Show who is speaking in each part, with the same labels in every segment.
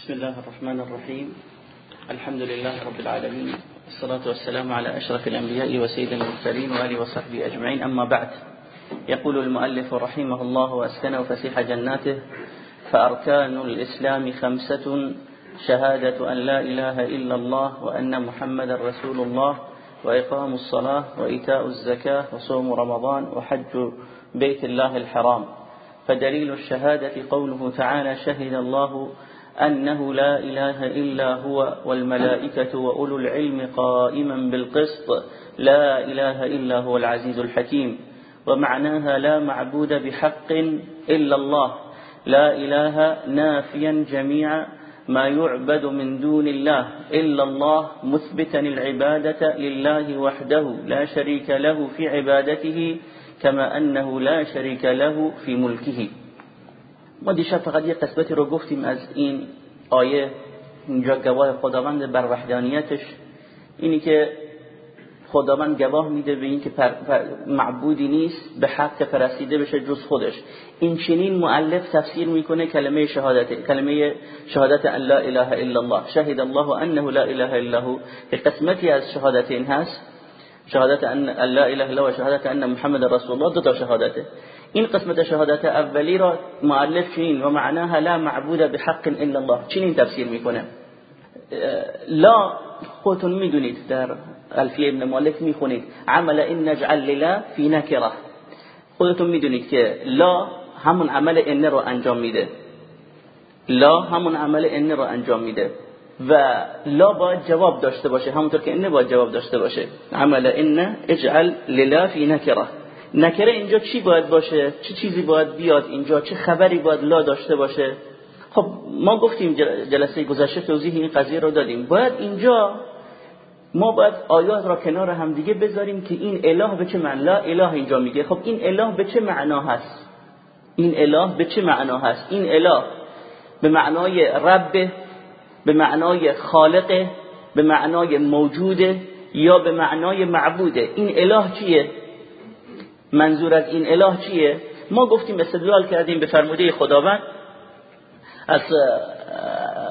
Speaker 1: بسم الله الرحمن الرحيم. الحمد لله رب العالمين. الصلاة والسلام على أشرف الأنبياء وسيد المرسلين وآله وصحبه أجمعين. أما بعد يقول المؤلف رحمه الله وأسكنه فسيح جناته فأركان الإسلام خمسة شهادة أن لا إله إلا الله وأن محمد رسول الله وإقام الصلاة وإيتاء الزكاة وصوم رمضان وحج بيت الله الحرام. فدليل الشهادة قوله تعالى شهد الله أنه لا إله إلا هو والملائكة وأولو العلم قائما بالقسط. لا إله إلا هو العزيز الحكيم. ومعناها لا معبود بحق إلا الله. لا إله نافيا جميع ما يعبد من دون الله إلا الله مثبتا العبادة لله وحده لا شريك له في عبادته كما أنه لا شريك له في ملكه. ما دیشب فقط یه قسمتی رو گفتیم از این آیه اینجا گواه خداوند بر وحدانیتش. اینی که خداوند گواه میده به اینکه معبودی نیست به حق پرستیده بشه جز خودش. این چنین مؤلف تفسیر می‌کنه کلمه شهادت کلمه شهادت لا اله الا الله. شهد الله انه لا اله الا هو. که قسمتی از شهادت این هست. شهادت ان لا اله الا و شهادت ان محمد رسول الله دو تا شهادته. این قسمت شهادت اولی را مؤلف چنین و معناها لا معبود بحق الا الله چنین تفسیر می‌کنه. لا خودتون می‌دونید در الفیه ابن مالک می‌خونید. عمل این نجعل للا فی نکره. خودتون می‌دونید که لا همون عمل ان رو انجام میده. لا همون عمل ان رو انجام میده. و لا باید جواب داشته باشه همونطور که ان باید جواب داشته باشه. عمل ان اجعل للا فی نکره. نکره اینجا چی باید باشه؟ چه چیزی باید بیاد اینجا؟ چه خبری باید لا داشته باشه؟ خب ما گفتیم جلسه گذشته توضیح این قضیه رو دادیم. باید اینجا ما باید آیات را کنار هم دیگه بذاریم که این اله به چه معنا اله اینجا میگه. خب این اله به چه معنا هست؟ این اله به چه معنا هست؟ این اله به معنای رب به معنای خالق به معنای موجوده یا به معنای معبوده این اله چیه؟ منظور از این اله چیه؟ ما گفتیم استدلال کردیم به فرموده خداوند. از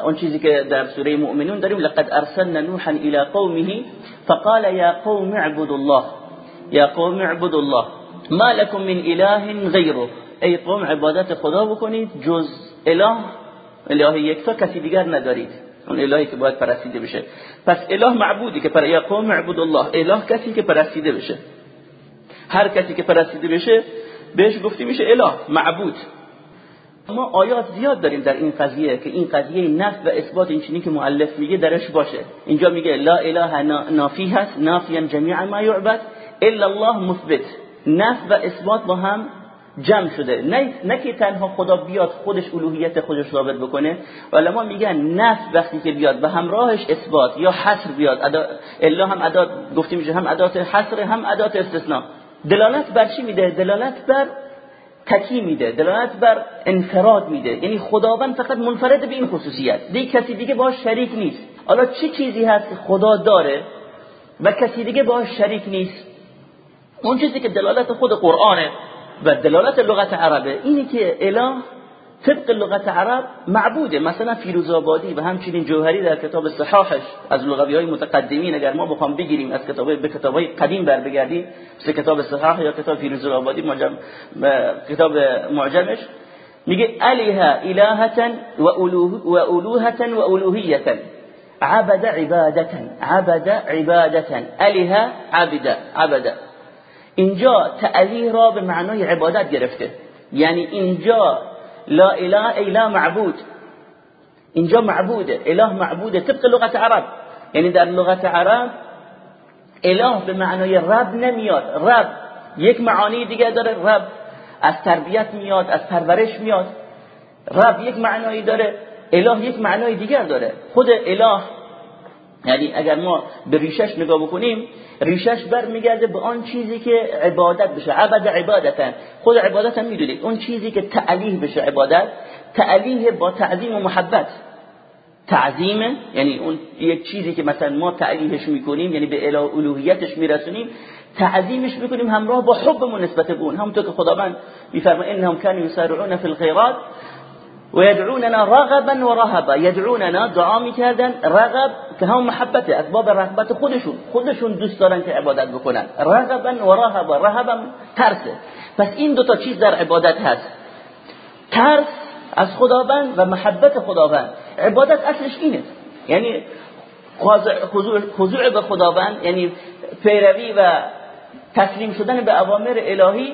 Speaker 1: اون چیزی که در سوره مؤمنون داریم لقد ارسلنا نوحا الى قومه فقال يا قوم اعبدوا الله. يا قوم اعبدوا الله. ما لكم من اله غيره. ای قوم عبادت خدا بکنید جز اله. اله یکتا کسی دیگر ندارید. اون الهی که باید پرستیده بشه. پس اله معبودی که پر یا قوم اعبدوا الله. اله کسی که پرستیده بشه. هر کسی که پرستیده بشه بهش گفتی میشه اله معبود. ما آیات زیاد داریم در این قضیه که این قضیه نفی و اثبات این چنین که مؤلف میگه درش باشه. اینجا میگه لا اله نافی هست نافیا جمیع ما یعبد الا الله مثبت. نفی و اثبات با هم جمع شده. نه نه که تنها خدا بیاد خودش الوهیت خودش ثابت بکنه. علما میگن نفی وقتی که بیاد و همراهش اثبات یا حصر بیاد. ادا الا هم ادات گفتیم میشه هم ادات حصر هم ادات استثناء. دلالت بر چی میده؟ دلالت بر تکی میده دلالت بر انفراد میده. یعنی خداوند فقط منفرد به این خصوصیت. دیگه کسی دیگه باش شریک نیست. حالا چه چیزی هست که خدا داره و کسی دیگه باش شریک نیست؟ اون چیزی که دلالت خود قرآنه و دلالت لغت عربه اینی که اله طبق لغت عرب معبوده. مثلا فیروز آبادی و همچنین جوهری در کتاب صحاحش از لغوی های متقدمین اگر ما بخوام بگیریم از کتاب به کتاب های قدیم بر بگردیم مثل کتاب صحاح یا کتاب فیروز آبادی معجم کتاب معجمش میگه الیها الهتا و الوهتا و الوهیتا عبد عبادتا عبد عبادتا الیها عبد عبد. اینجا تعلیه را به معنای عبادت گرفته. یعنی اینجا لا اله ای لا معبود. اینجا معبوده اله معبوده طبق لغت عرب. یعنی در لغت عرب اله به معنای رب نمیاد. رب یک معانی دیگه داره رب از تربیت میاد از پرورش میاد. رب یک معنایی داره اله یک معنای دیگر داره. خود اله یعنی اگر ما به ریشش نگاه بکنیم ریشش برمیگرده به آن چیزی که عبادت بشه. عبد عبادتا. خود عبادت هم می‌دونید. اون چیزی که تعلیه بشه عبادت تعلیه با تعظیم و محبت. تعظیم یعنی اون یک چیزی که مثلا ما تعلیهش می‌کنیم یعنی به الوهیتش میرسونیم تعظیمش می‌کنیم همراه با حبمون نسبت به اون. همونطور که خداوند میفرماید انهم كانوا يسارعون في الخيرات و یدعوننا رغبا و رهبا یدعوننا دعا می‌کردن رغب که هم محبت اسباب رغبت خودشون. خودشون دوست دارن که عبادت بکنن. رغبا و رهبا. رهبا ترسه. پس این دو تا چیز در عبادت هست. ترس از خداوند و محبت خداوند. عبادت اصلش اینه. یعنی خضوع به خداوند یعنی پیروی و تسلیم شدن به اوامر الهی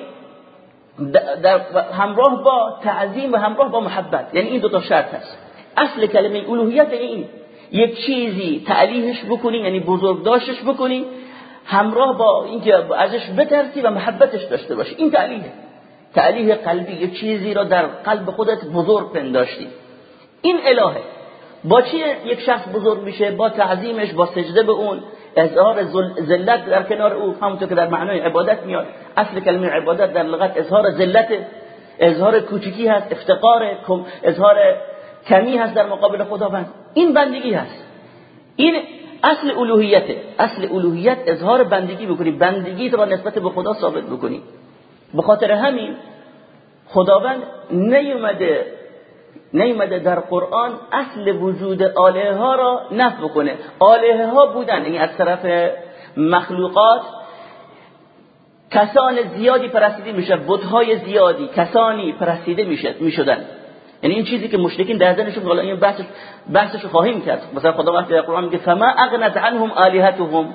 Speaker 1: در همراه با تعظیم و همراه با محبت. یعنی این دو تا شرط هست. اصل کلمه الوهیت یعنی این. یک چیزی تعلیهش بکنی یعنی بزرگ داشتش بکنی همراه با اینکه ازش بترسی و محبتش داشته باشی. این تعلیه تعلیه قلبی. یک چیزی را در قلب خودت بزرگ پنداشتی. این الهه. با چی یک شخص بزرگ میشه؟ با تعظیمش با سجده به اون. اظهار ذلت در کنار او همونطور که در معنای عبادت میاد. اصل کلمه عبادت در لغت اظهار ذلت اظهار کوچکی هست افتقار اظهار کمی هست در مقابل خداوند. این بندگی هست. این اصل الوهیت اصل الوهیت اظهار بندگی بکنی. بندگی را نسبت به خدا ثابت بکنی. به خاطر همین خداوند نیومده نیومده در قرآن اصل وجود آله ها را نفی بکنه. آله ها بودن یعنی از طرف مخلوقات. کسان زیادی پرستیده میشه بتهای زیادی کسانی پرستیده می‌شدن. یعنی این چیزی که مشرکین در ذهنشون حالا این بحثش بحثش خواهیم کرد. مثلا خدا وقتی در قرآن میگه فما اغنت عنهم الهتهم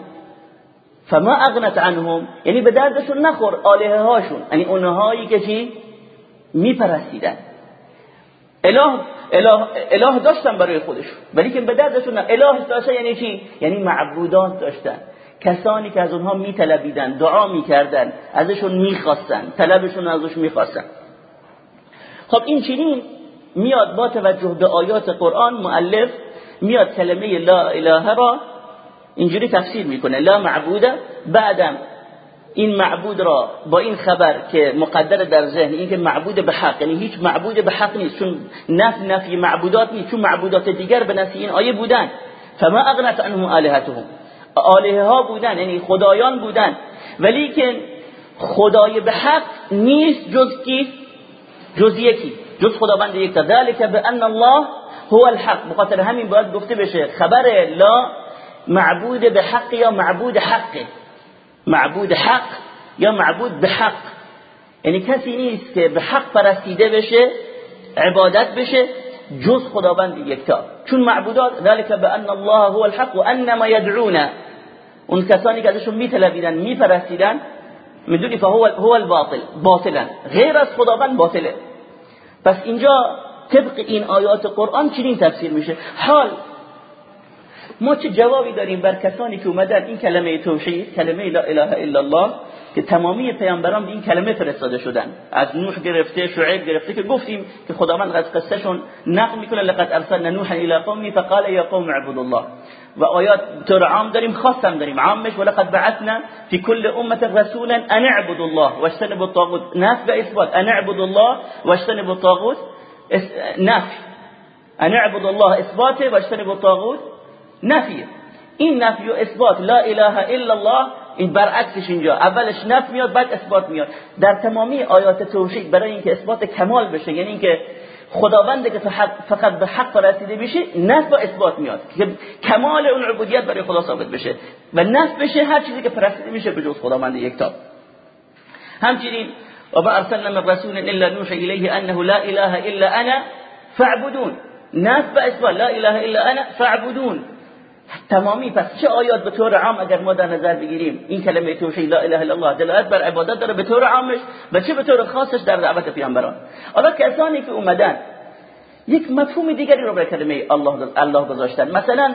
Speaker 1: فما اغنت عنهم. یعنی به دردشون نخور آلیه هاشون یعنی اونهایی که چی؟ میپرستیدن. اله اله اله داشتن برای خودشون. ولی که به دردشون نه. اله داشتن یعنی چی؟ یعنی معبودات داشتن. کسانی که از اونها میطلبیدن دعا می‌کردن ازشون می‌خواستن طلبشون ازش می‌خواستن. خب این چنین میاد با توجه به آیات قرآن مؤلف میاد کلمه لا اله را اینجوری تفسیر می‌کنه. لا معبوده بعدم. این معبود را با این خبر که مقدر در ذهن این که معبود به حق یعنی هیچ معبود به حق نیست چون نف نفی معبودات نیست چون معبودات دیگر به نفی این آیه بودن. فما اغنت عنهم آلهتهم. آلهه ها بودن یعنی خدایان بودن. ولی که خدای به حق نیست جز کی؟ جز یکی جز خداوند یک ذلك بان الله هو الحق. بخاطر همین باید گفته بشه خبر لا معبود به حق یا معبود حقه. معبود حق یا معبود به حق. یعنی کسی نیست که به حق پرستیده بشه عبادت بشه جز خداوند یکتا. چون معبودات ذلك بان الله هو الحق و انما يدعون. اون کسانی که ازشون میطلبیدن میپرستیدن می‌دونی فهو هو الباطل باطلا غیر از خداوند باطله. پس اینجا طبق این آیات قرآن چنین تفسیر میشه. حال ما چه جوابی داریم بر کسانی که اومدن این کلمه توحید کلمه لا اله الا الله که تمامی پیامبران به این کلمه فرستاده شدن؟ از نوح گرفته شعیب گرفته که گفتیم که خداوند از قصهشون نقل می‌کنه لقد ارسلنا نوحا الى قومه فقال یا قوم اعبدوا الله. و آیات طور عام داریم خاص داریم. عامش ولقد بعثنا في كل امه رسولا ان اعبدوا الله واجتنبوا الطاغوت. نفي و اثبات. ان اعبدوا الله واجتنبوا الطاغوت. نفي ان اعبدوا الله اثباته واجتنبوا الطاغوت نفیه این نفی و اثبات لا اله الا الله این برعکسش اینجا. اولش نفی میاد بعد اثبات میاد. در تمامی آیات توحید برای اینکه اثبات کمال بشه یعنی اینکه خداونده که فقط به حق رسیده بشه نفی و اثبات میاد. که کمال اون عبودیت برای خدا ثابت بشه. و نفی بشه هر چیزی که پرستیده میشه به جز خداوند یکتا همچنین و با ارسلنا من رسول الا نوحی الیه انه لا اله الا انا فاعبدون. نفی و اثبات لا اله الا انا فاعبدون. تمامی. پس چه آیات به طور عام اگر ما در نظر بگیریم؟ این کلمه توحید لا اله الا الله دلالت بر عبادت داره به طور عامش و چه به طور خاصش در دعوت پیامبران. حالا کسانی که اومدن یک مفهوم دیگری رو به کلمه الله الله گذاشتن. مثلا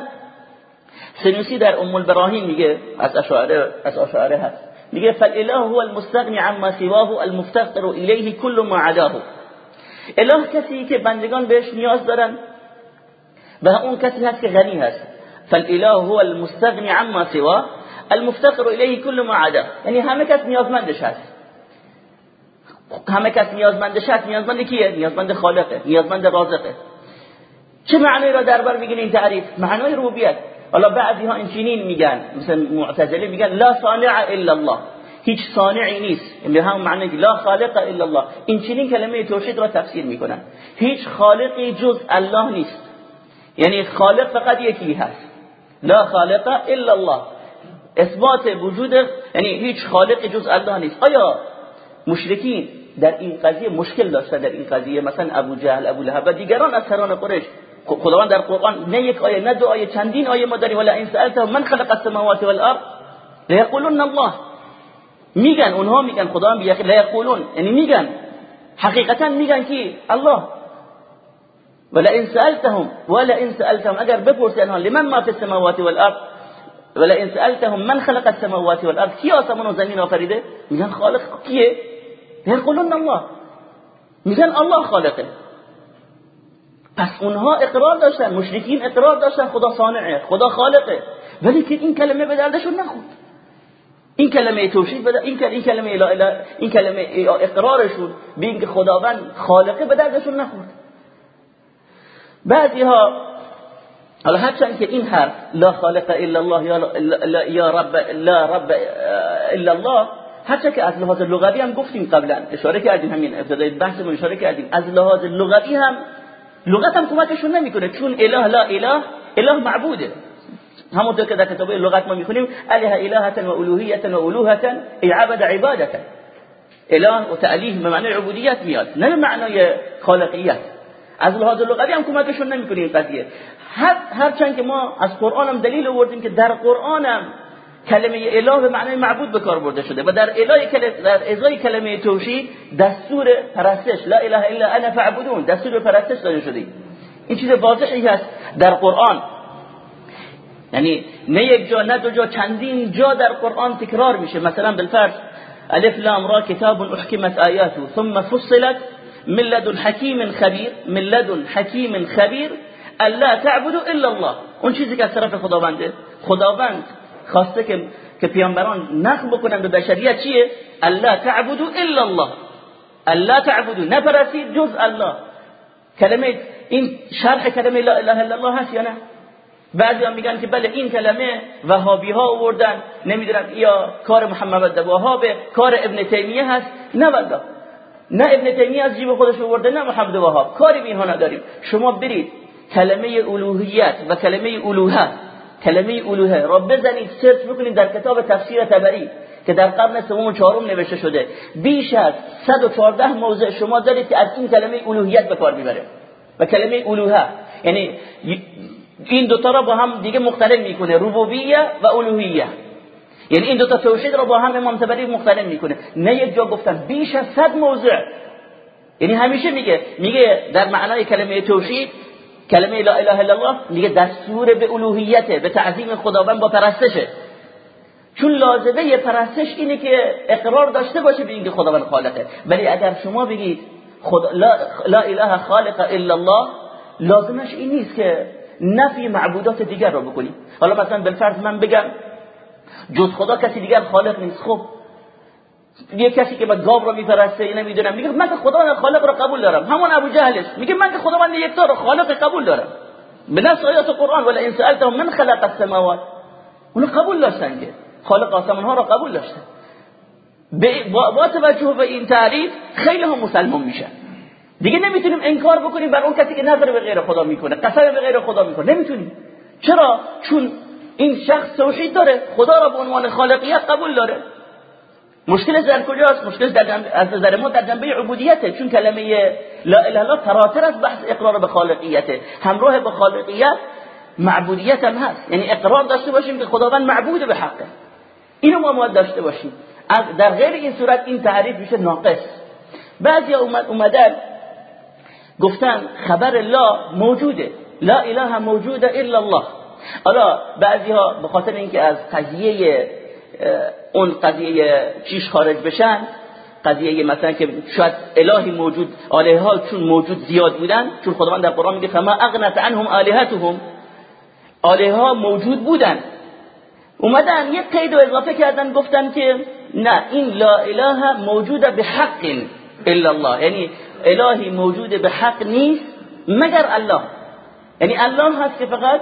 Speaker 1: سنوسی در ام البراهیم میگه از اشاعره از اشاعره هست. میگه فالاله هو المستغني عما سواه المفتقر الیه كل ما عداه. اله کسی که بندگان بهش نیاز دارن و اون کسی هست که غنی هست. فالاله هو المستغني عما سواه المفتقر اليه كل ما عدا. یعنی همه کس نیازمندش هست. همه کس نیازمندش هست. نیازمند کیه؟ نیازمند خالقه نیازمند رازقه. چه معنی را در بر میگن این تعریف؟ معنای ربوبیت. حالا بعضی ها این چنین میگن مثل معتزله میگن لا صانع الا الله. هیچ صانعی نیست. به هم معنی لا خالق الا الله. این چنین کلمه توحید را تفسیر می‌کنن. هیچ خالقی جز الله نیست. یعنی خالق فقط یکی هست. لا خالق الا الله. اثبات وجود یعنی هیچ خالق جز الله نیست. آیا مشرکین در این قضیه مشکل داشته؟ در این قضیه مثلا ابو جهل ابو لهب و دیگران از سران قریش. خداوند در قرآن نه یک آیه نه دو آیه چندین آیه ما داریم. ولا این سألتهم من خلق السماوات والارض لیقولون الله. میگن اونها میگن خدا لا لیقولون یعنی میگن حقیقتا میگن که الله ولا ان سألتهم ولا ان سألتهم اگر بپرسی انها لمن ما في السماوات والارض ولا ان سألتهم من خلق السماوات والارض کی آسمان و زمین آفریده خالق کیه؟ یقولون الله. میگن الله خالقه. پس اونها اقرار داشتن مشرکین اقرار داشتن خدا صانعه خدا خالقه. ولی که این کلمه به دردشون نخورد. این کلمه توحید بده این کلمه این کلمه این کلمه اقرارشون به اینکه خداوند خالقه به دردشون نخورد. بعضی ها حالا هرچند که این حرف لا خالق الا الله یا رب لا رب الا الله هرچند که از لحاظ لغوی هم گفتیم قبلا اشاره کردیم همین ابتدای بحثمون اشاره کردیم از لحاظ لغوی هم لغت هم کمکشون نمی‌کنه چون اله لا اله اله معبوده. همونطور که در کتاب لغت ما می‌خونیم اله الهه و الوهیه و الوهه ای عبد عبادته. اله و تعلیه به معنی عبودیت میاد نه به معنای خالقیت. از لحاظ لغوی هم کمکشون نمی‌کنه این قضیه. هر هرچند که ما از قرآن هم دلیل آوردیم که در قرآن هم کلمه اله به معنای معبود به کار برده شده و در اله در ازای کلمه توحید دستور پرستش لا اله الا انا فاعبدون دستور پرستش داده شده. این چیز واضحی هست در قرآن. یعنی نه یک جا نه دو جا چندین جا در قرآن تکرار میشه. مثلا بالفرض الف لام را کتاب احکمت آیاته ثم فصلت من لدن حکیم خبیر من لدن حکیم خبیر الا تعبدوا الا الله. اون چیزی که از طرف خداونده خداوند خواسته که که پیامبران نقل بکنن به بشریت چیه؟ الا تعبدوا الا الله. الا تعبدوا. نپرسید جز الله. کلمه این شرح کلمه لا اله الا الله هست یا نه؟ بعضی هم میگن که بله این کلمه وهابی ها آوردن. نمی‌دونم یا کار محمد وهابه کار ابن تیمیه هست. نه والله. نه ابن تیمیه از جیب خودش آورده نه محمد وهاب. کاری به اینها نداریم. شما برید کلمه الوهیت و کلمه الوهه. کلمه الوهه را بزنید سرچ بکنید در کتاب تفسیر تبری که در قرن سوم و چهارم نوشته شده. بیش از 114 موضع شما دارید که از این کلمه الوهیت به کار می‌بره. و کلمه الوهه یعنی این دوتا را با هم دیگه مختلف می‌کنه. ربوبیه و الوهیه. یعنی این دوتا توحید را با هم امام تبری مختلف می‌کنه. نه یک جا گفتن بیش از 100 موضع. یعنی همیشه میگه میگه در معنای کلمه توحید کلمه لا اله الا الله میگه دستور به الوهیته به تعظیم خداوند با پرستشه. چون لازمه پرستش اینه که اقرار داشته باشه به اینکه خداوند خالقه. ولی اگر شما بگید خدا لا, لا اله خالق الا الله لازمش این نیست که نفی معبودات دیگر رو بکنی. حالا مثلا بالفرض من بگم جز خدا کسی دیگر خالق نیست. خب یه کسی که با گاو رو میپرسته نمی‌دونم میگه من که خدا خالق رو قبول دارم. همون ابو جهلش میگه من که خدا من یک رو خالق قبول دارم. به آیات قرآن ولا ان سالتهم من خلق السماوات؟ اون قبول داشتن که. خالق آسمان ها رو قبول داشتن. با توجه به این تعریف خیلی هم مسلمان میشن. دیگه نمی‌تونیم انکار بکنیم بر اون کسی که نظر به غیر خدا می‌کنه قسم به غیر خدا می‌کنه. نمی‌تونیم. چرا؟ چون این شخص توحید داره. خدا را به عنوان خالقیت قبول داره. مشکل در کجاست؟ مشکل در از نظر ما در جنبه عبودیته. چون کلمه لا اله الا فراتر از بحث اقرار به خالقیته. همراه به خالقیت معبودیت هم هست. یعنی اقرار داشته باشیم که خداوند معبود به حقه. اینو ما باید داشته باشیم. در غیر این صورت این تعریف میشه ناقص. بعضی اومد اومدن گفتن خبر لا موجوده. لا اله موجوده الا الله. حالا بعضی ها به خاطر اینکه از قضیه اون قضیه چیش خارج بشن قضیه مثلا که شاید الهی موجود آلیه ها چون موجود زیاد بودن چون خداوند در قرآن میگه فما اغنت عنهم آلهتهم. آلیه ها موجود بودن. اومدن یک قید و اضافه کردن گفتن که نه این لا اله موجود به حق الا الله. یعنی الهی موجود به حق نیست مگر الله. یعنی الله هست که فقط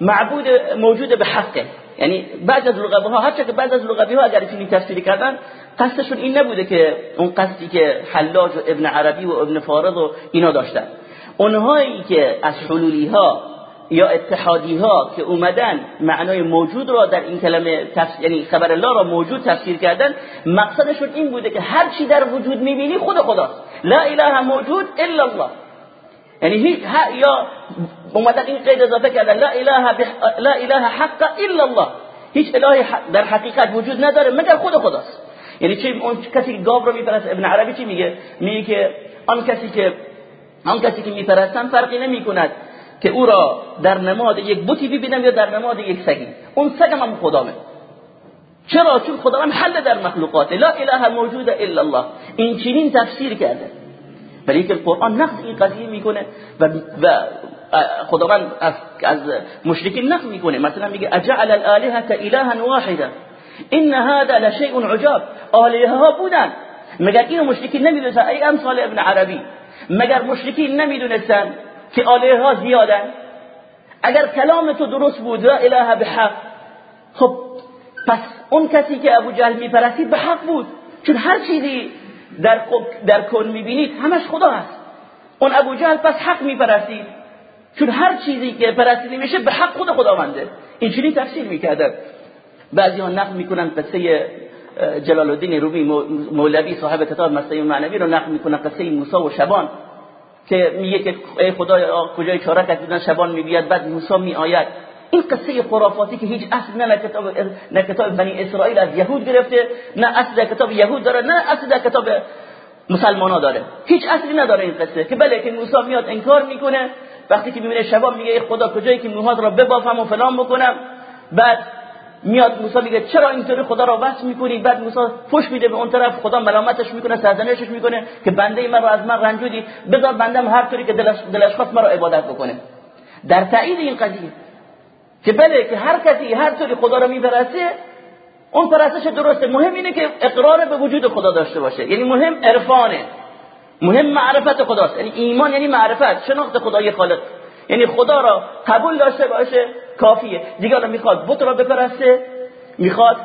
Speaker 1: معبود موجود به حقه. یعنی بعض از لغوی ها هرچه که بعض از لغوی ها اگر چنین تفسیری کردن قصدشون این نبوده که اون قصدی که حلاج و ابن عربی و ابن فارض و اینا داشتن. اونهایی که از حلولی ها یا اتحادی ها که اومدن معنای موجود را در این کلمه تفسیر یعنی خبر الله را موجود تفسیر کردن مقصدشون این بوده که هر چی در وجود می‌بینی خود خداست. لا اله موجود الا الله. یعنی هیچ یا اومدن این قید اضافه کردن لا اله لا اله حق الا الله هیچ الهی در حقیقت وجود نداره مگر خود خداست یعنی چه اون کسی که گاو رو میپرسته ابن عربی چی میگه میگه که آن کسی که آن کسی که میپرستن فرقی نمی‌کند که او را در نماد یک بوتی ببینم یا در نماد یک سگی اون سگم هم خدامه چرا چون خدا هم حل در مخلوقات لا اله موجود الا الله این چنین تفسیر کرده ولی که قرآن نقض این قضیه می‌کنه و, و خداوند از, از مشرکین نقض می‌کنه. مثلا میگه اجعل الالهه الها واحده ان هذا لشیء عجاب. آلیه ها بودن. مگر اینو مشرکین نمی‌دونستن؟ ای امثال ابن عربی. مگر مشرکین نمی‌دونستن که آلیه ها زیادن؟ اگر کلام تو درست بود لا اله بحق. خب پس اون کسی که ابو جهل میپرستید به حق بود. چون هر چیزی در, در کن می‌بینید همش خدا هست. اون ابو جهل پس حق میپرستید چون هر چیزی که پرستیده میشه به حق خود خداونده. اینجوری تفسیر می‌کردن بعضی ها نقل می‌کنن قصه جلال الدین رومی مولوی صاحب کتاب مسئله معنوی رو نقل می‌کنن قصه موسی و شبان که میگه که ای خدا کجای چارک بودن شبان میبید بعد موسی میآید. این قصه خرافاتی که هیچ اصل نه کتاب نه کتاب بنی اسرائیل از یهود گرفته نه اصل کتاب یهود داره نه اصل در کتاب مسلمان ها داره. هیچ اصلی نداره این قصه. که بله که موسی میاد انکار می‌کنه وقتی که می‌بینه شبان میگه خدا کجایی که موهات را ببافم و فلان بکنم؟ بعد میاد موسی میگه چرا اینطوری خدا را وصل می‌کنی؟ بعد موسی پشت میده به اون طرف خدا ملامتش می‌کنه سرزنشش می‌کنه که بنده من را از من رنجودی. بذار بندم هر طوری که دلش, دلش خواست مرا عبادت بکنه. در تایید این قضیه که بله که هر کسی هر طوری خدا را میپرسته اون پرستش درسته. مهم اینه که اقرار به وجود خدا داشته باشه. یعنی مهم عرفانه. مهم معرفت خداست. یعنی ایمان یعنی معرفت شناخت خدای خالق. یعنی خدا را قبول داشته باشه کافیه. دیگه می‌خواد بت را بپرسته می‌خواد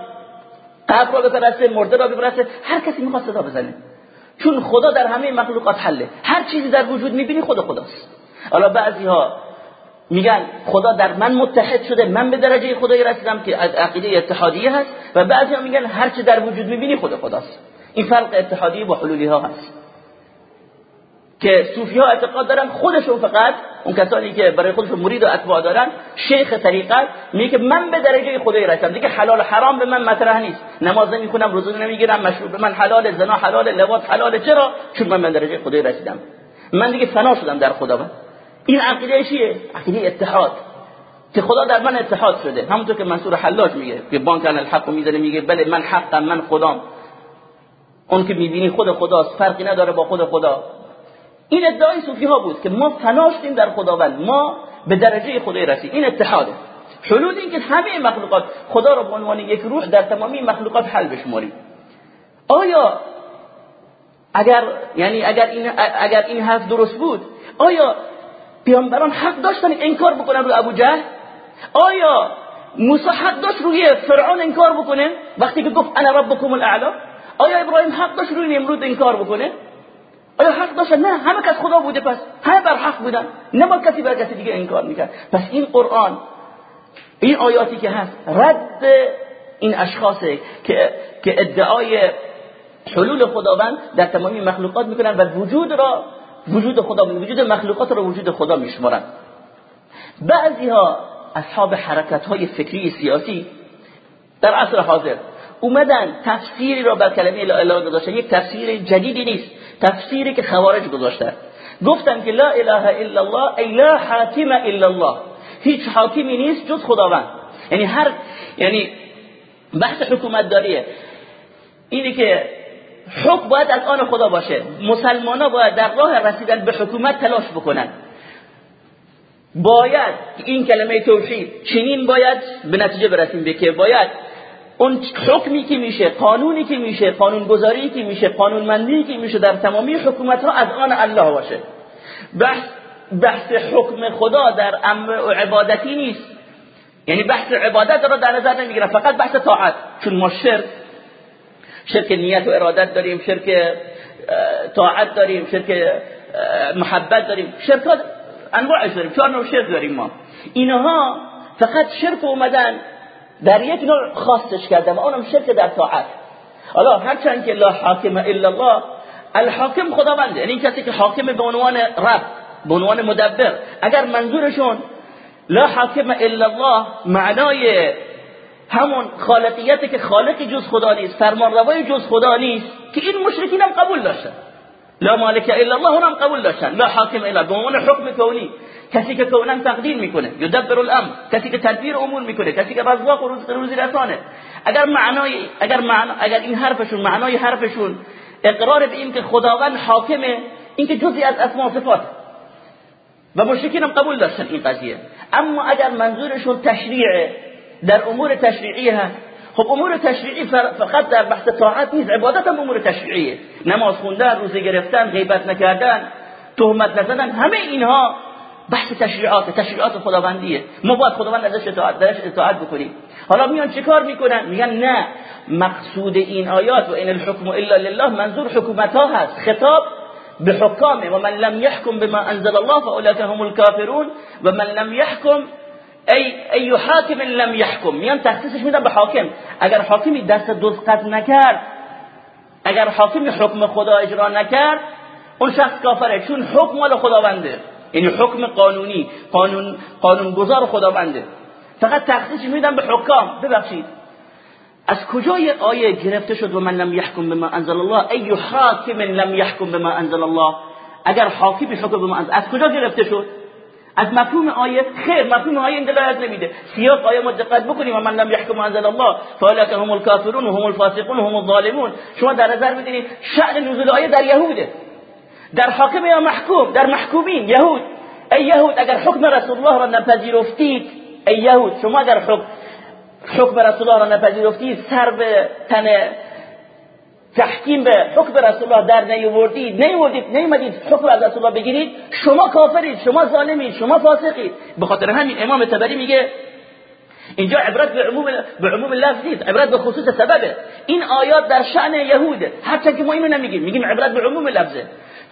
Speaker 1: قبر را بپرسته مرده را بپرسته هر کسی می‌خواد صدا بزنه. چون خدا در همه مخلوقات حله. هر چیزی در وجود می‌بینی خود خداست. حالا بعضی ها میگن خدا در من متحد شده من به درجه خدایی رسیدم که از عقیده اتحادیه هست. و بعضی ها میگن هر چی در وجود می‌بینی خود خداست. این فرق اتحادیه با حلولی ها هست. که صوفی ها اعتقاد دارن خودشون فقط اون کسانی که برای خودشون مرید و اتباع دارن شیخ طریقت میگه من به درجه خدای رسیدم. دیگه حلال حرام به من مطرح نیست. نماز نمی‌خونم روزه نمی‌گیرم مشروب به من حلال زنا حلال لواط حلال چرا؟ چون من به درجه خدای رسیدم. من دیگه فنا شدم در خدا. این عقیده چیه؟ عقیده اتحاد. که خدا در من اتحاد شده. همونطور که منصور حلاج میگه که بانک الحق می‌زنه میگه بله من حقم من خدام. اون که می‌بینی خود خداست فرقی نداره با خود خدا. این ادعای صوفی ها بود که ما فنا در خداوند ما به درجه خدای رسید این اتحاده حلول این که همه مخلوقات خدا را به عنوان یک روح در تمامی مخلوقات حل بشماریم. آیا اگر یعنی اگر این اگر این حرف درست بود آیا پیامبران حق داشتن انکار بکنن رو ابو جهل؟ آیا موسی حق داشت روی فرعون انکار بکنه وقتی که گفت انا ربکم الاعلا؟ آیا ابراهیم حق داشت روی نمرود انکار بکنه؟ آیا حق داشت؟ نه همه کس خدا بوده پس همه بر حق بودن. نه با کسی بر کسی دیگه انکار می‌کرد. پس این قرآن این آیاتی که هست رد این اشخاصه که که ادعای حلول خداوند در تمامی مخلوقات می‌کنن و وجود را وجود خدا وجود مخلوقات را وجود خدا میشمارن. بعضی ها اصحاب حرکت های فکری سیاسی در عصر حاضر اومدن تفسیری را بر کلمه لا اله گذاشتن یک تفسیر جدیدی نیست. تفسیری که خوارج گذاشتن گفتن که لا اله الا الله ای لا حاکم الا الله. هیچ حاکمی نیست جز خداوند. یعنی هر یعنی بحث حکومت داریه. اینی که حکم باید از آن خدا باشه. مسلمان ها باید در راه رسیدن به حکومت تلاش بکنن. باید این کلمه توحید چنین باید به نتیجه برسیم به که باید اون حکمی که میشه قانونی که میشه قانون گذاری که میشه قانونمندی که میشه در تمامی حکومت ها از آن الله باشه. بحث بحث حکم خدا در امر عبادتی نیست. یعنی بحث عبادت رو در نظر نمی‌گیره فقط بحث طاعت. چون ما شرک شرک نیت و ارادت داریم شرک طاعت داریم شرک محبت داریم. شرکات انواعش داریم. چهار نوع شرک داریم ما. اینها فقط شرک اومدن در یک نوع خاصش کردن و اونم شرک در طاعت. حالا هرچند که لا حاکم الا الله الحاکم خداونده یعنی کسی که حاکم به عنوان رب به عنوان مدبر اگر منظورشون لا حاکم الا الله معنای همون خالقیت که خالق جز خدا نیست فرمانروای جز خدا نیست که این مشرکین هم قبول داشتن. لا مالک الا الله هم قبول داشتن. لا حاکم الا به عنوان حکم کونی کسی که کونن تقدیر می‌کنه یدبر الامر کسی که تدبیر امور می‌کنه کسی که رزاق و رزق روزی رسانه. اگر معنای اگر معنا اگر این حرفشون معنای حرفشون اقرار به این که خداوند حاکمه این که جزئی از اسماء صفات. و مشرکین هم قبول داشتن این قضیه. اما اگر منظورشون تشریعه در امور تشریعی هست خب امور تشریعی فقط در بحث طاعت نیست عبادت هم امور تشریعیه. نماز خوندن روزه گرفتن غیبت نکردن تهمت نزدن همه اینها بحث تشریعات تشریعات خداوندیه. ما باید خداوند ازش اطاعت درش اطاعت بکنیم. حالا میان چیکار می‌کنن؟ میگن نه مقصود این آیات و این الحکم الا لله منظور حکومت ها هست. خطاب به حکامه. و من لم يحكم بما انزل الله فاولئك هم الكافرون و من لم يحكم ای ای حاکم لم يحكم میان تخصیصش میدن به حاکم. اگر حاکمی دست قد نکرد اگر حاکمی حکم خدا اجرا نکرد اون شخص کافره. چون حکم مال خداونده. یعنی حکم قانونی قانون قانونگذار خداونده. فقط تخصیص میدن به حکام. ببخشید. از کجای آیه گرفته شد و من لم یحکم بما انزل الله؟ ای حاکم لم یحکم بما انزل الله. اگر حاکمی حکم بما انزل از کجا گرفته شد؟ از مفهوم آیه خیر مفهوم آیه این دلالت نمیده. سیاق آیه ما دقت بکنیم. و من لم یحکم انزل الله فاولئک هم الکافرون هم الفاسقون هم الظالمون. شما در نظر بگیرید شأن نزول آیه در یهوده در حاکم یا محکوم در محکومین یهود. ای یهود اگر حکم رسول الله را نپذیرفتید ای یهود شما اگر حکم حکم رسول الله را نپذیرفتید سر به تن تحکیم به حکم رسول الله در نیوردید نیوردید نیومدید حکم از رسول الله بگیرید شما کافرید شما ظالمید شما فاسقید. به خاطر همین امام تبری میگه اینجا عبرت به عموم به عموم لفظ نیست عبرت به خصوص سببه. این آیات در شأن یهوده هرچند که ما اینو نمیگیم میگیم عبرت به عموم لفظه.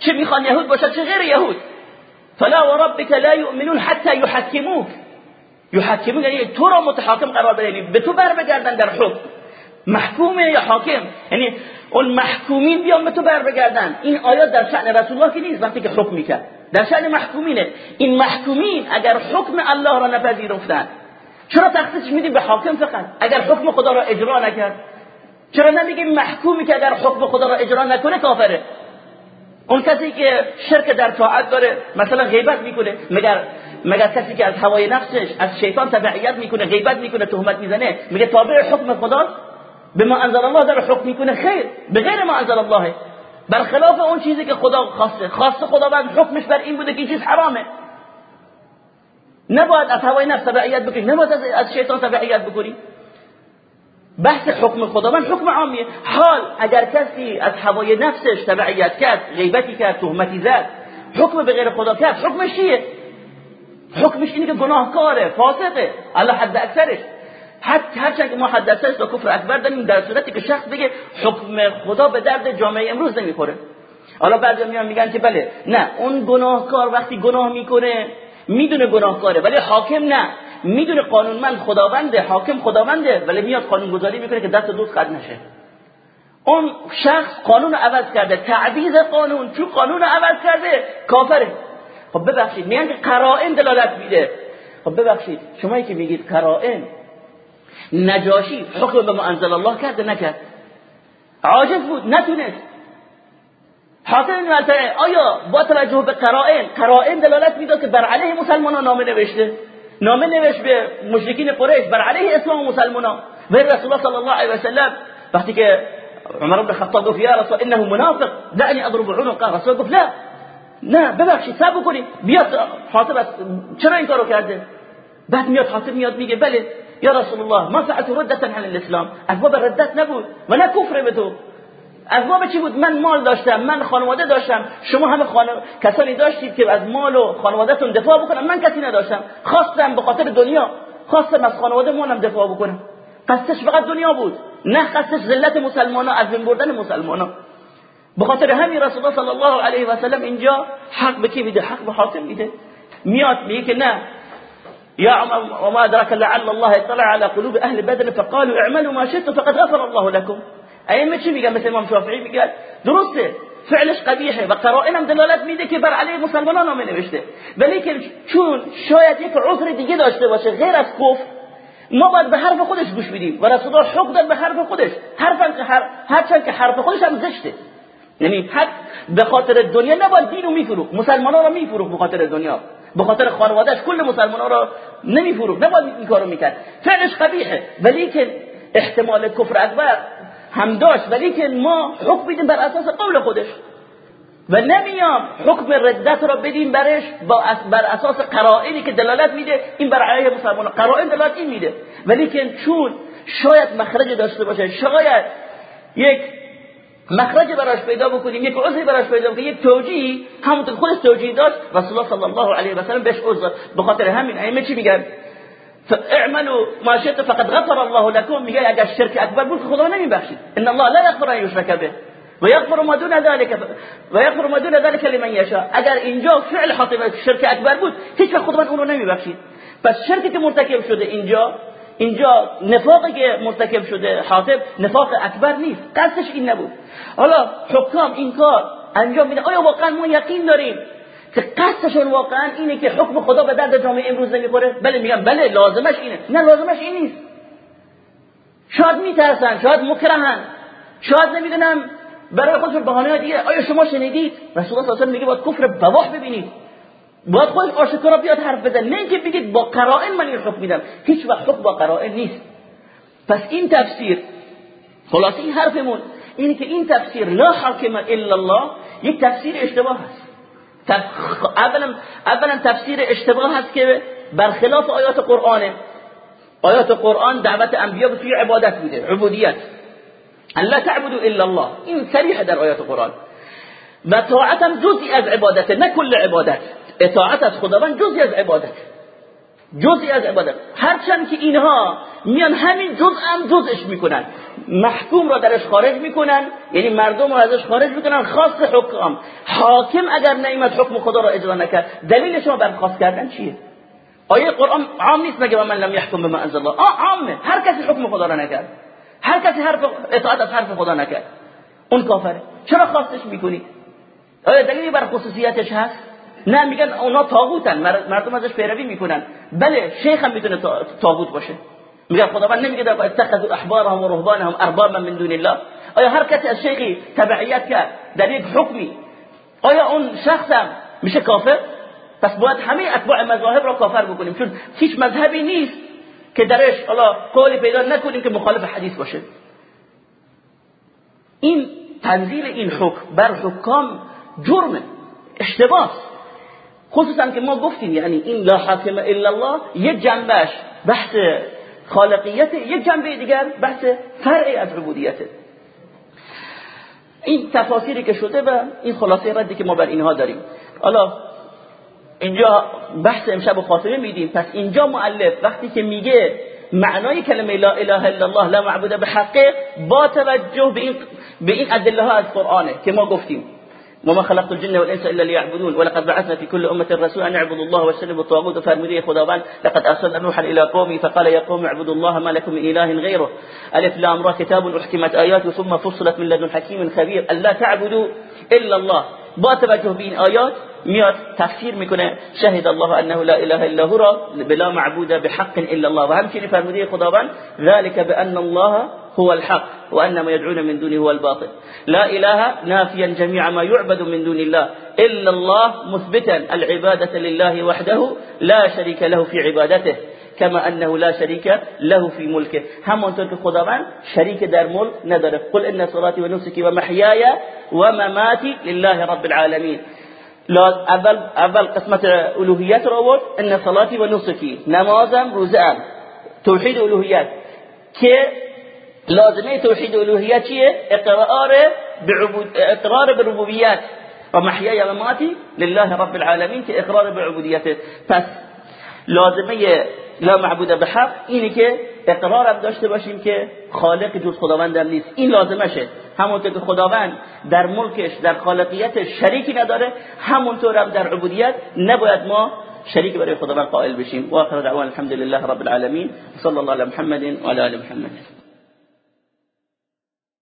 Speaker 1: چه می‌خوان یهود باشد چه غیر یهود. فلا وربك لا يؤمنون حتى يحكموك يحكمون یعنی تو را متحاکم قرار بدن به تو بر بگردن در حکم. محکومه یا حاکم؟ یعنی اون محکومین بیان به تو بر بگردن این آیات در شأن رسول الله که نیست وقتی که حکم می‌کرد. در شأن محکومینه. این محکومین اگر حکم الله را نپذیرفتن چرا تخصیص میدی به حاکم فقط؟ اگر حکم خدا را اجرا نکرد. چرا نمیگیم محکومی که اگر حکم خدا را اجرا نکنه کافره؟ اون کسی که شرک در طاعت داره مثلا غیبت می‌کنه. مگر مگر کسی که از هوای نفسش از شیطان تبعیت می‌کنه غیبت می‌کنه تهمت می‌زنه میگه تابع حکم خدا به ما انزل الله داره حکم می‌کنه خیر. به غیر ما انزل الله. برخلاف اون چیزی که خدا خواسته. خواسته خداوند حکمش بر این بوده که چیز حرامه. نباید از هوای نفس تبعیت بکنی. نباید از شیطان تبعیت بکنی. بحث حکم خداوند حکم عامیه حال اگر کسی از هوای نفسش تبعیت کرد غیبتی کرد تهمتی زد حکم به غیر خدا کرد حکمش چیه؟ حکمش اینه که گناهکاره فاسقه. الله حد اکثرش. حتی هرچند که ما حد اکثرش با کفر اکبر داریم در صورتی که شخص بگه حکم خدا به درد جامعه امروز نمی‌خوره. حالا بعضی میان میگن که بله نه اون گناهکار وقتی گناه می‌کنه می‌دونه گناهکاره ولی حاکم نه. می‌دونه قانونمند خداونده حاکم خداونده ولی میاد قانون گذاری می‌کنه که دست دوست قد نشه. اون شخص قانون عوض کرده تعویض قانون چون قانون عوض کرده کافره. خب ببخشید میگن که قرائن دلالت میده. خب ببخشید شمایی که میگید قرائن نجاشی حکم به ما انزل الله کرده نکرد؟ عاجز بود نتونست. حاکم این آیا با توجه به قرائن قرائن دلالت می‌داد که بر علیه مسلمانان نامه نوشته؟ نامه نوشت به مشرکین قریش بر علیه اسلام مسلمانان و رسول الله صلی الله علیه و سلم. وقتی که عمر بن خطاب گفت یا رسول انه منافق دعني اضرب عنقه رسول گفت لا نه ببخشید صبر کنید. بیاد حاطب چرا این کارو کرده؟ بعد میاد حاطب میاد میگه بله یا رسول الله ما فعلت ردتا عن الاسلام. از باب ردت نبود و نه کفر به تو. از باب چی بود؟ من مال داشتم من خانواده داشتم. شما همه خانو... کسانی داشتید که از مال و خانوادهتون دفاع بکنم. من کسی نداشتم. خواستم به خاطر دنیا خواستم از خانواده مونم دفاع بکنم. قصدش فقط دنیا بود نه قصدش ذلت مسلمان ها از بین بردن مسلمان ها به خاطر همین رسول الله صلی الله علیه و سلم اینجا حق به کی میده؟ حق به حاتم میده. میاد میگه که نه. یا عمر وما ادراك لعل الله اطلع على قلوب اهل بدر فقالوا اعملوا ما شئتم فقد غفر الله لكم. ائمه چی میگن مثل امام شافعی میگن درسته. فعلش قبیحه و قرائن هم دلالت میده که بر علیه مسلمانان نامه نوشته. ولی که چون شاید یک عذر دیگه داشته باشه غیر از کفر ما باید به حرف خودش گوش بدیم. و رسول الله حق داد به حرف خودش. حرفا که هر هرچند که حرف خودش هم زشته. یعنی حق به خاطر دنیا نباید دین رو میفروخت. مسلمانان رو میفروخت به خاطر دنیا. به خاطر خانوادهش کل مسلمانان رو نمیفروخت. نباید این کارو می‌کرد. فعلش قبیحه. ولی که احتمال کفر اکبر هم داشت ولی که ما حکم بدیم بر اساس قول خودش. و نمیام حکم ردت رو بدیم برش با بر اساس قرائنی که دلالت میده این بر علیه مسلمان. قرائن دلالت این میده. ولی که چون شاید مخرج داشته باشه شاید یک مخرج براش پیدا بکنیم یک عذری براش پیدا بکنیم یک توجیه همونطور خودش توجیه داشت رسول الله صلی الله علیه و بهش عذر. به خاطر همین ائمه چی میگن؟ اعملوا ما شئت فقد غفر الله لكم. میگه اگر شرک اکبر بود خدا ان الله لا یغفر ان یشرک به. و یغفر ما دون ذلك و یغفر ما دون ذلك لمن یشاء. اگر اینجا فعل حاطبه شرک اکبر بود هیچ خدا اون رو نمیبخشید. پس شرکی که مرتکب شده اینجا اینجا نفاقی که مرتکب شده حاطب نفاق اکبر نیست. قصدش این نبود. حالا حکام این کار انجام میده. آیا واقعا ما یقین داریم که قصدشون واقعا اینه که حکم خدا به درد جامعه امروز نمی‌خوره؟ بله میگم بله لازمش اینه. نه لازمش این نیست. شاید میترسن شاید مکرهن. شاید نمی‌دونم برای خودشون بهانه دیگه. آیا شما شنیدید؟ رسول الله صلی میگه باید کفر بواح ببینید. باید خودش آشکارا بیاد حرف بزن نه اینکه بگید با قرائن من این حکم میدم. هیچ وقت حکم با قرائن نیست. پس این تفسیر خلاص این حرفمون اینه که این تفسیر لا حاکم الا الله یک تفسیر اشتباه هست اولا اولا تفسیر اشتباه هست که برخلاف آیات قرآنه آیات قرآن دعوت انبیا به توی عبادت بوده عبودیت. ان لا تعبدوا الا الله. این صریح در آیات قرآن. و طاعت هم جزئی از عبادت نه کل عبادت. اطاعت از خداوند جزئی از عبادت جزئی از عبادت. هرچند که اینها میان همین جزء هم جزش می‌کنن. محکوم را درش خارج می‌کنن یعنی مردم را ازش خارج می‌کنن خاص حکام حاکم اگر نعمت حکم خدا را اجرا نکرد دلیل شما برخواست کردن چیه؟ آیه قرآن عام نیست مگه من لم یحکم بما انزل الله. آه عامه. هر کسی حکم خدا را نکرد. هر کسی حرف اطاعت از حرف خدا نکرد. اون کافره. چرا خواستش می‌کنید آیا دلیلی بر خصوصیتش هست؟ نه میگن اونا طاغوتن مردم ازش پیروی می‌کنن. بله شیخ هم می‌تونه طاغوت باشه. میگن خداوند نمیگه در اتخذوا احبارهم و رهبانهم اربابا من دون الله. آیا هر کسی از شیخی تبعیت کرد در یک حکمی؟ آیا اون شخص هم میشه کافر؟ پس باید همه اتباع مذاهب را کافر بکنیم. چون هیچ مذهبی نیست که درش حالا قولی پیدا نکنیم که مخالف حدیث باشه. این تنزیل این حکم بر حکام جرمه اشتباه خصوصا که ما گفتیم یعنی این لا حاکم الا الله یک جنبش بحث خالقیت یک جنبه دیگر بحث فرعی از این تفاصیلی که شده و این خلاصه ردی که ما بر اینها داریم. حالا اینجا بحث امشب و خاتمه میدیم. پس اینجا معلف وقتی که میگه معنای کلمه لا اله الا الله لا معبود به حقه با توجه به این به این ادله ها از قرآنه که ما گفتیم. وما خلقت الجن والإنس إلا ليعبدون. ولقد بعثنا في كل أمة رسولا أن اعبدوا الله واجتنبوا الطاغوت فرمودي خداوند لقد أرسلنا نوحا إلى قومه فقال يا قوم اعبدوا الله ما لكم من إله غيره. ألف لام را كتاب احكمت آياته ثم فصلت من لدن حكيم خبير. ألا تعبدوا إلا الله. با توجه به این آیات میاد تفسیر میکنه. شهد الله أنه لا إله إلا هو. بلا معبود بحق إلا الله. و همچنین فرموده خداوند ذلك بأن الله هو الحق وأن ما يدعون من دونه هو الباطل. لا إله نافيا جميع ما يعبد من دون الله إلا الله مثبتا العبادة لله وحده لا شريك له في عبادته كما أنه لا شريك له في ملكه. همونطور که خداوند شریک در ملک نداره قل إن صلاتي ونسكي ومحياي ومماتي لله رب العالمين. اول اول قسمت الوهیت رو آورد إن صلاتی و نمازم روزم توحید الوهیت که لازمه توحید الوهیت چیه اقرار اقرار بربوبیت و محیای و ماتی لله رب العالمین که اقرار بعبودیت پس لازمه لا معبود بحق اینی که اقرار داشته باشیم که خالق جز خداوند هم نیست. این لازمشه همونطور که خداوند در ملکش در خالقیت شریکی نداره همونطور هم در عبودیت نباید ما شریک برای خداوند قائل بشیم. و آخر دعوان الحمد لله رب العالمین. صلی الله علی محمد و علی محمد.